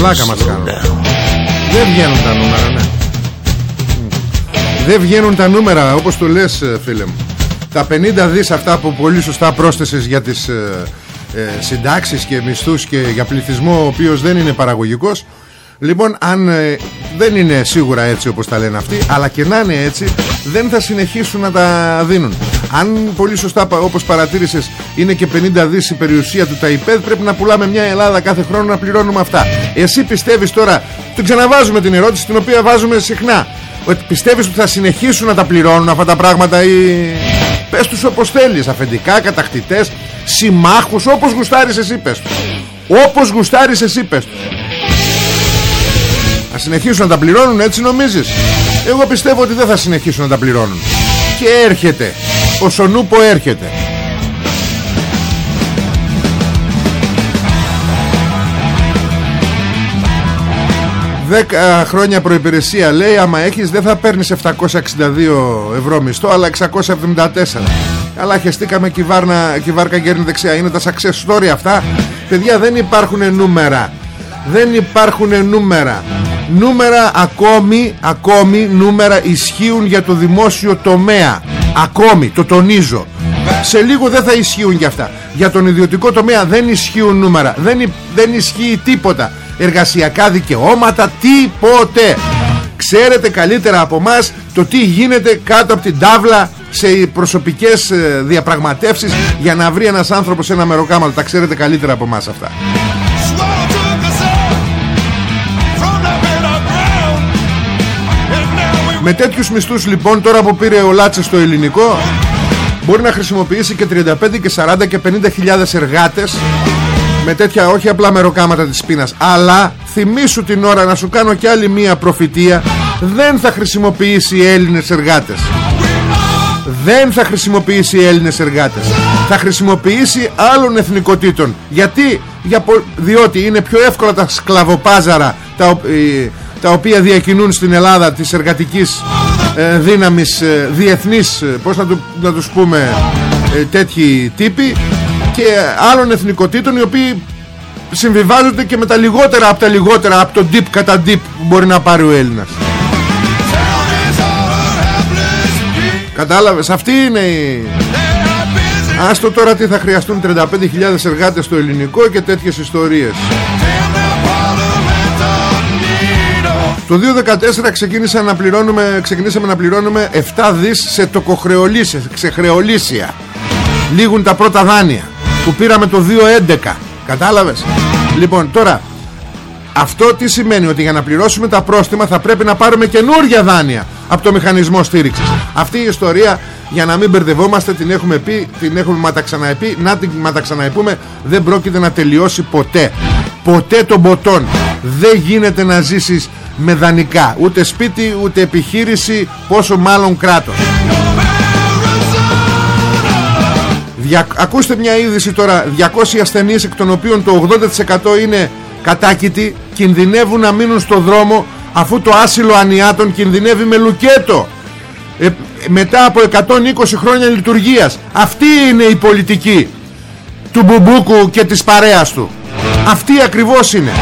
Πλάκα μας κάνουν. Δεν βγαίνουν τα νούμερα ναι. Δεν βγαίνουν τα νούμερα όπως το λες ε, φίλε μου. Τα 50 δις αυτά που πολύ σωστά πρόσθεσες για τις ε, ε, συντάξεις και μισθούς και για πληθυσμό ο οποίος δεν είναι παραγωγικός. Λοιπόν αν ε, δεν είναι σίγουρα έτσι όπως τα λένε αυτοί Αλλά και να είναι έτσι δεν θα συνεχίσουν να τα δίνουν Αν πολύ σωστά πα- όπως παρατήρησες είναι και 50 δις η περιουσία του ΤΑΙΠΕΔ Πρέπει να πουλάμε μια Ελλάδα κάθε χρόνο να πληρώνουμε αυτά. Εσύ πιστεύεις τώρα Την ξαναβάζουμε την ερώτηση την οποία βάζουμε συχνά. Ότι πιστεύεις ότι θα συνεχίσουν να τα πληρώνουν αυτά τα πράγματα ή... Πες τους όπως θέλεις Αφεντικά, κατακτητές, συμμάχους Όπως γουστάρεις εσύ πες τους. Όπως γουστάρεις εσύ πες τους. Θα συνεχίσουν να τα πληρώνουν έτσι νομίζεις. Εγώ πιστεύω ότι δεν θα συνεχίσουν να τα πληρώνουν. Και έρχεται Ο Σονούπο έρχεται. Δέκα χρόνια προϋπηρεσία λέει Άμα έχεις δεν θα παίρνεις 762 ευρώ μισθό Αλλά 674 Αλλά χεστήκαμε και η, βάρνα, και η βάρκα γέρνει δεξιά. Είναι τα success story αυτά. Παιδιά δεν υπάρχουν νούμερα. Δεν υπάρχουν νούμερα. Νούμερα ακόμη Ακόμη νούμερα ισχύουν για το δημόσιο τομέα Ακόμη το τονίζω. Σε λίγο δεν θα ισχύουν για αυτά. Για τον ιδιωτικό τομέα δεν ισχύουν νούμερα. Δεν, υ- δεν ισχύει τίποτα. Εργασιακά δικαιώματα Τίποτε. Ξέρετε καλύτερα από μας Το τι γίνεται κάτω από την τάβλα Σε προσωπικές ε, διαπραγματεύσεις Για να βρει ένας άνθρωπος ένα μεροκάματο. Τα ξέρετε καλύτερα από μας αυτά Με τέτοιους μισθούς λοιπόν τώρα που πήρε ο Λάτσες στο ελληνικό Μπορεί να χρησιμοποιήσει και 35 και 40 και 50 χιλιάδες εργάτες Με τέτοια όχι απλά μεροκάματα της πείνας Αλλά θυμήσου την ώρα να σου κάνω και άλλη μία προφητεία. Δεν θα χρησιμοποιήσει Έλληνες εργάτες. Δεν θα χρησιμοποιήσει Έλληνες εργάτες. Θα χρησιμοποιήσει άλλων εθνικοτήτων. Γιατί; Για, πο- Διότι είναι πιο εύκολα τα σκλαβοπάζαρα τα, ο- ε, τα οποία διακινούν στην Ελλάδα Της εργατικής ε, δύναμης ε, Διεθνής ε, Πώς να, του, να τους πούμε ε, Τέτοιοι τύποι Και άλλων εθνικοτήτων Οι οποίοι συμβιβάζονται και με τα λιγότερα Από τα λιγότερα από το deep κατά deep Που μπορεί να πάρει ο Έλληνας. Κατάλαβες αυτή είναι η... Άστο τώρα τι θα χρειαστούν 35.000 εργάτες στο ελληνικό και τέτοιες ιστορίες Το 2014 ξεκίνησα να πληρώνουμε, ξεκινήσαμε να πληρώνουμε 7 δις σε τοκοχρεωλήσια, σε χρεωλήσια. Λήγουν τα πρώτα δάνεια που πήραμε το 2011. Κατάλαβες; Λοιπόν τώρα αυτό τι σημαίνει; Ότι για να πληρώσουμε τα πρόστιμα θα πρέπει να πάρουμε καινούργια δάνεια από το μηχανισμό στήριξης. Αυτή η ιστορία για να μην μπερδευόμαστε την έχουμε πει, την έχουμε μα τα ξαναεπεί, να την μα τα ξαναεπούμε δεν πρόκειται να τελειώσει ποτέ. Ποτέ των ποτών. Δεν γίνεται να ζήσεις με δανεικά. Ούτε σπίτι, ούτε επιχείρηση, πόσο μάλλον κράτος. Δια... Ακούστε μια είδηση τώρα. 200 ασθενείς εκ των οποίων το 80% είναι κατάκητοι κινδυνεύουν να μείνουν στο δρόμο αφού το άσυλο ανιάτων κινδυνεύει με λουκέτο. Ε, μετά από 120 χρόνια λειτουργίας. Αυτή είναι η πολιτική του Μπουμπούκου και της παρέας του. Αυτή ακριβώς είναι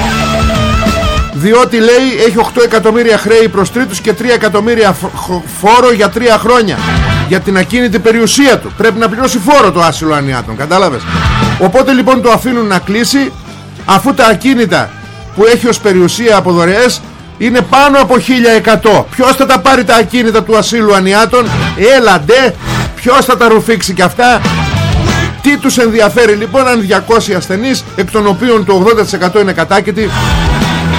διότι λέει έχει 8 εκατομμύρια χρέη προς τρίτους και 3 εκατομμύρια φόρο για 3 χρόνια. Για την ακίνητη περιουσία του. Πρέπει να πληρώσει φόρο το άσυλο ανιάτων κατάλαβες. Οπότε λοιπόν το αφήνουν να κλείσει αφού τα ακίνητα που έχει ως περιουσία από δωρεές είναι πάνω από 1100 ποιος θα τα πάρει τα ακίνητα του ασύλου ανιάτων; Έλα ντε ποιος θα τα ρουφήξει και αυτά; Τι τους ενδιαφέρει λοιπόν αν 200 ασθενείς εκ των οποίων το 80% είναι κατάκητοι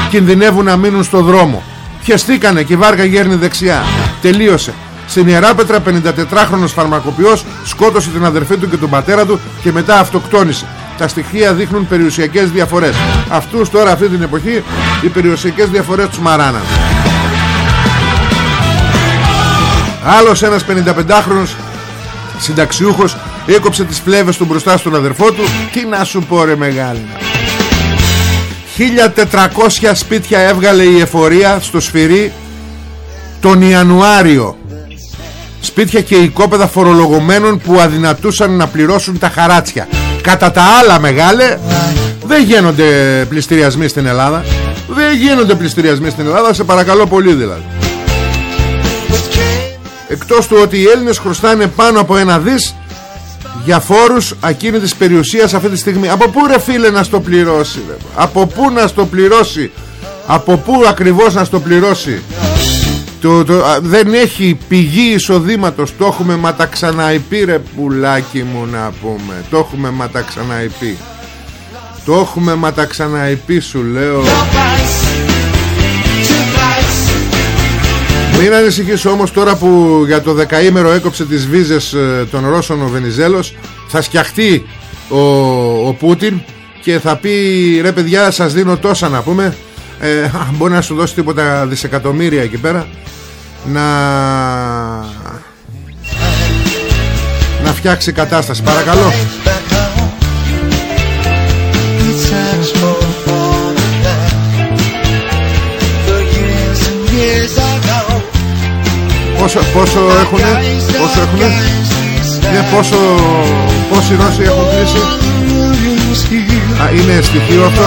κινδυνεύουν να μείνουν στο δρόμο. Πιεστήκανε και η βάργα γέρνει δεξιά. Τελείωσε. Στην Ιεράπετρα 54χρονος φαρμακοποιός σκότωσε την αδερφή του και τον πατέρα του και μετά αυτοκτόνησε. Τα στοιχεία δείχνουν περιουσιακές διαφορές. Αυτούς τώρα αυτή την εποχή οι περιουσιακές διαφορές τους μαράναν. Άλλος ένας 55χρονος συνταξιούχος έκοψε τις φλέβες του μπροστά στον αδερφό του. Τι να σου πω ρε μεγάλη 1400 σπίτια έβγαλε η εφορία στο σφυρί τον Ιανουάριο. Σπίτια και οικόπεδα φορολογωμένων που αδυνατούσαν να πληρώσουν τα χαράτσια. Κατά τα άλλα μεγάλε δεν γίνονται πληστηριασμοί στην Ελλάδα. Δεν γίνονται πληστηριασμοί στην Ελλάδα σε παρακαλώ πολύ δηλαδή. Εκτός του ότι οι Έλληνες χρωστάνε πάνω από ένα δις για φόρους ακίνητης περιουσίας αυτή τη στιγμή. Από πού ρε φίλε να στο πληρώσει ρε; από πού να στο πληρώσει; Από πού ακριβώς να στο πληρώσει; Το, το, δεν έχει πηγή εισοδήματος. Το έχουμε μα τα ξαναειπεί ρε πουλάκι μου να πούμε. Το έχουμε μα τα ξαναειπεί το έχουμε μα τα ξαναειπεί σου λέω Μην ανησυχείς όμως τώρα που για το δεκαήμερο έκοψε τις βίζες ε, των Ρώσων ο Βενιζέλος θα σκιαχτεί ο, ο Πούτιν και θα πει ρε παιδιά σας δίνω τόσα να πούμε ε, μπορεί να σου δώσει τίποτα δισεκατομμύρια εκεί πέρα. Να να φτιάξει κατάσταση. Παρακαλώ Πόσο, πόσο έχουνε Πόσο έχουνε ναι, πόσο Πόσοι Ρώσοι έχουν κλείσει Α, είναι στοιχείο αυτό;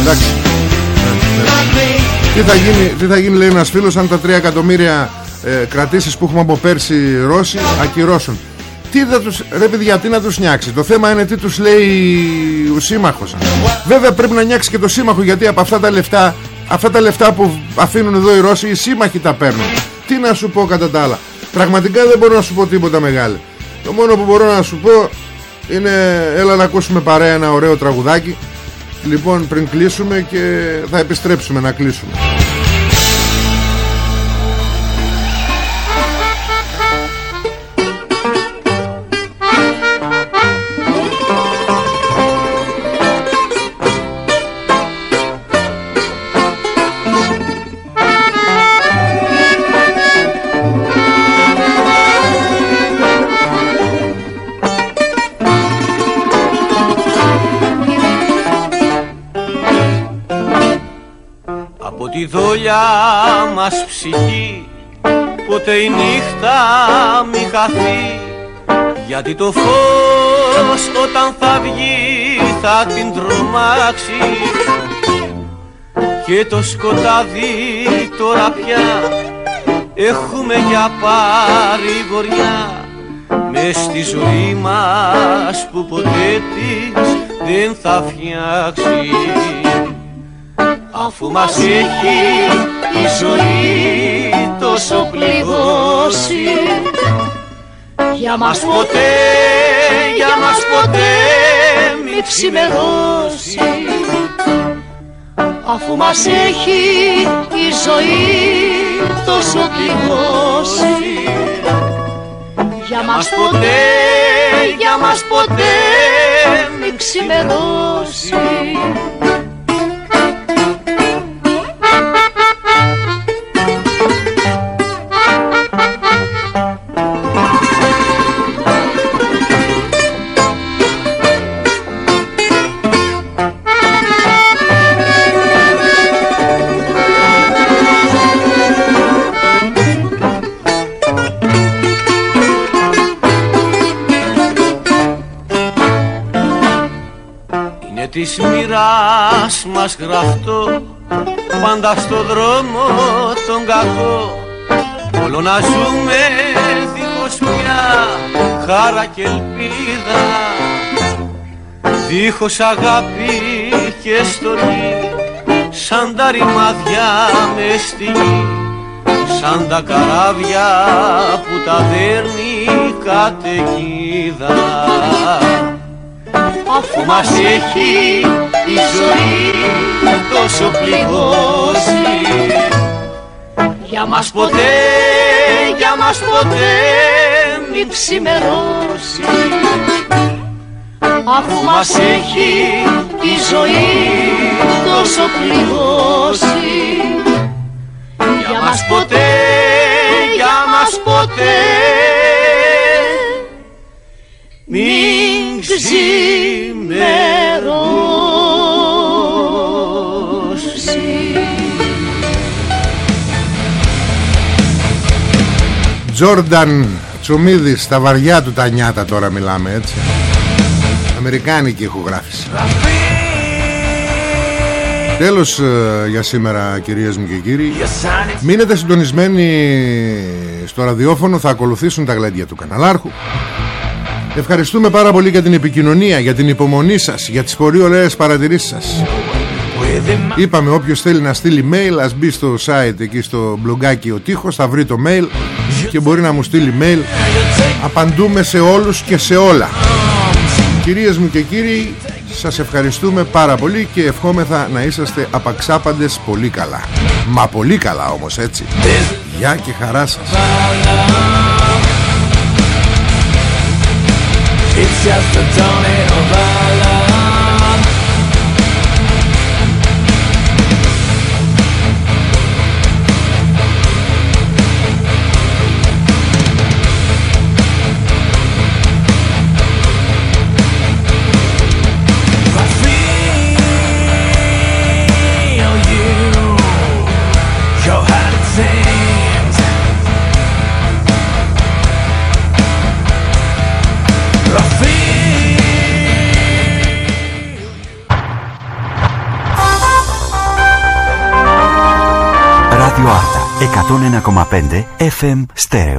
Εντάξει. Τι θα, γίνει, τι θα γίνει λέει ένας φίλος αν τα 3 εκατομμύρια ε, κρατήσεις που έχουμε από πέρσι Ρώσοι ακυρώσουν τι θα τους, ρε παιδιά τι να τους νιάξεις; Το θέμα είναι τι τους λέει ο σύμμαχος. Βέβαια πρέπει να νιάξεις και το σύμμαχο γιατί από αυτά τα λεφτά αυτά τα λεφτά που αφήνουν εδώ οι Ρώσοι οι σύμμαχοι τα παίρνουν. Τι να σου πω κατά τα άλλα. Πραγματικά δεν μπορώ να σου πω τίποτα μεγάλο το μόνο που μπορώ να σου πω είναι έλα να ακούσουμε παρέα ένα ωραίο τραγουδάκι. Λοιπόν πριν κλείσουμε και θα επιστρέψουμε να κλείσουμε τη δόλια μας ψυχή. Ποτέ η νύχτα μη χαθεί. Γιατί το φως όταν θα βγει θα την τρομάξει. Και το σκοτάδι τώρα πια έχουμε για παρηγοριά. Μες στη ζωή μας που ποτέ της δεν θα φτιάξει Αφού μας έχει η ζωή τόσο πληγώσει Για μας ποτέ, για μας ποτέ μη ξημερώσει. Αφού μας έχει η ζωή τόσο πληγώσει Για μας ποτέ, για μας ποτέ μη ξημερώσει μας γραφτό Πάντα στο δρόμο τον κακό. Όλο να ζούμε δίχως μια χάρα και ελπίδα. Δίχως αγάπη και στολή Σαν τα ρημάδια μες στη γη. Σαν τα καράβια που τα δέρνει καταιγίδα. Αφού μας έχει η ζωή τόσο πληγώσει. Για μας ποτέ, για μας ποτέ μην ξημερώσει. Αφού μας έχει η ζωή τόσο πληγώσει. Για μας ποτέ, για μας ποτέ μην ξημερώσει Τζόρνταν Τσομίδης στα βαριά του τα νιάτα τώρα μιλάμε έτσι. Αμερικάνικη ηχογράφηση. Τέλος ε, για σήμερα κυρίες μου και κύριοι. Μείνετε συντονισμένοι στο ραδιόφωνο Θα ακολουθήσουν τα γλέντια του καναλάρχου. Ευχαριστούμε πάρα πολύ για την επικοινωνία Για την υπομονή σας Για τις πολύ ωραίες παρατηρήσεις σας. Είπαμε όποιος θέλει να στείλει mail Ας μπει στο site εκεί στο μπλογκάκι ο τείχος Θα βρει το mail Και μπορεί να μου στείλει mail. Απαντούμε σε όλους και σε όλα. Κυρίες μου και κύριοι Σας ευχαριστούμε πάρα πολύ Και ευχόμεθα να είσαστε απαξάπαντες πολύ καλά. Μα πολύ καλά όμως έτσι. Γεια και χαρά σας. It's just the 101,5 FM Στέρεο